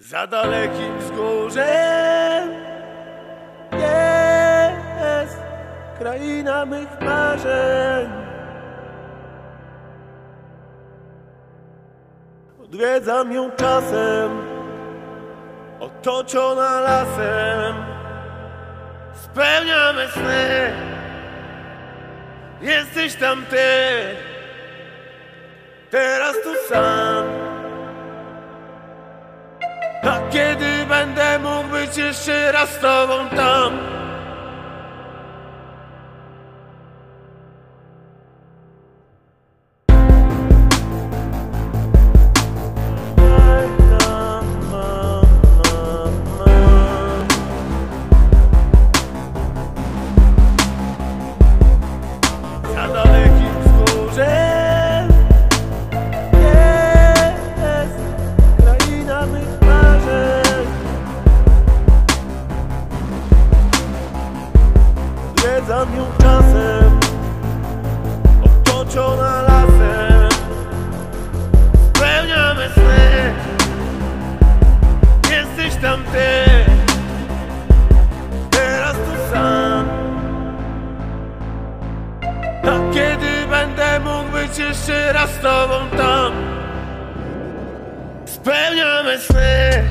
Za dalekim wzgórzem jest kraina mych marzeń. Odwiedzam ją czasem, otoczona lasem. Spełniamy sny, jesteś tam ty, teraz tu sam. Będę mógł być jeszcze raz z tobą tam? Zwiedzam ją czasem, otoczona lasem. Spełniamy sny, jesteś tam ty, teraz tu sam. A kiedy będę mógł być jeszcze raz z tobą tam? Spełniamy sny,